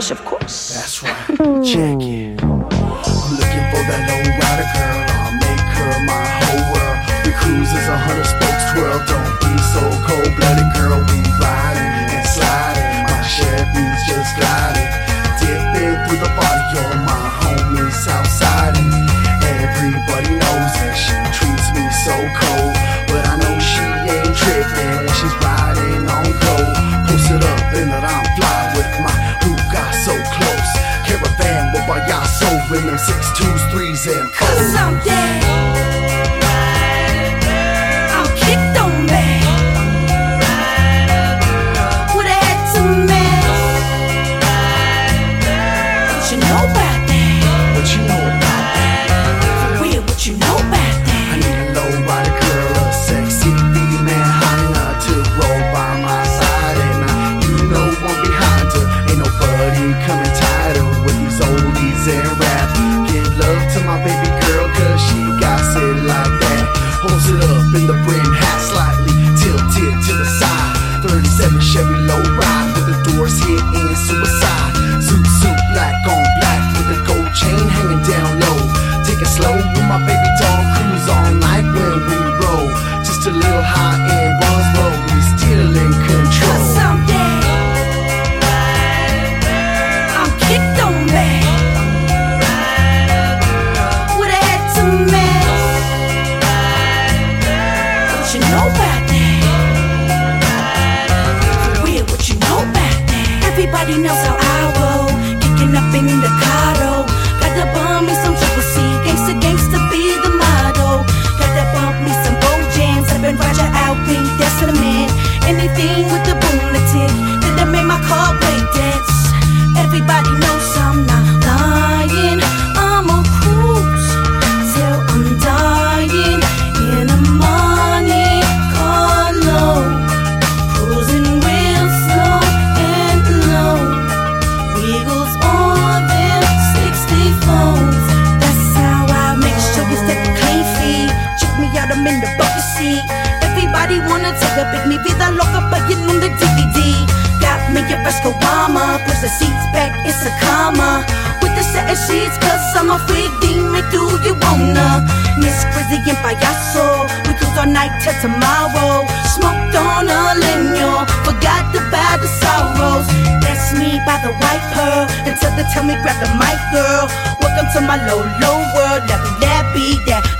Spanish, of course. That's right. Check it. I'm looking for that low rider girl. I'll make her my whole world. We cruise as a hundred in them six twos, threes, and Cause I'm mess. What you know and rap. Give love to my baby girl, cause she got it like that. Holds it up in the brim hat slightly tilted to the side. 37 Chevy low ride with the doors hit in suicide. Zoot suit black that? Knows how I roll, kicking up in the caro. Gotta bump me some triple C, gangsta gangsta be the motto. Gotta bump me some jams, I've been Roger Alvin, that's the man. Anything with the boom, the tick, that make my car break dance. Everybody knows I'm not lying, in the bucket seat. Everybody wanna take a pic, me vida loca, but you on the DVD. Got me a fresco Obama, push the seats back, it's a comma. With the satin sheets, cause I'm a freak, demon, do you wanna? Miss Crazy and Payaso, we cruise all night till tomorrow. Smoked on a leño, forgot about the sorrows. That's me by the white pearl, until they tell me grab the mic, girl. Welcome to my low, low world, lappy, lappy, that low